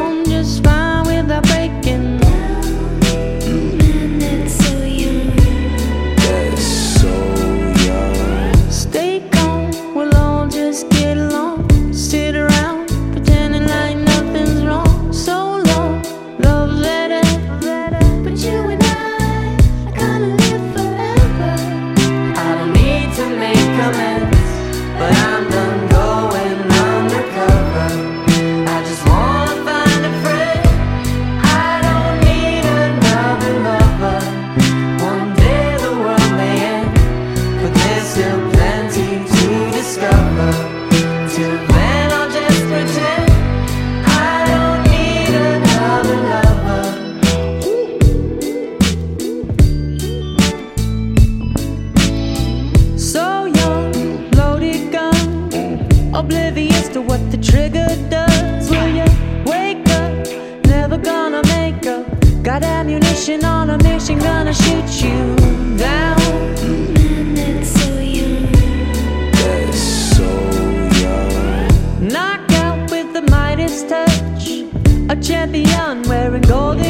home just fine without breaking. oblivious to what the trigger does. Will you wake up? Never gonna make up. Got ammunition on a mission, gonna shoot you down. That's so young. That's so young. Knock with the Midas touch. A champion wearing golden.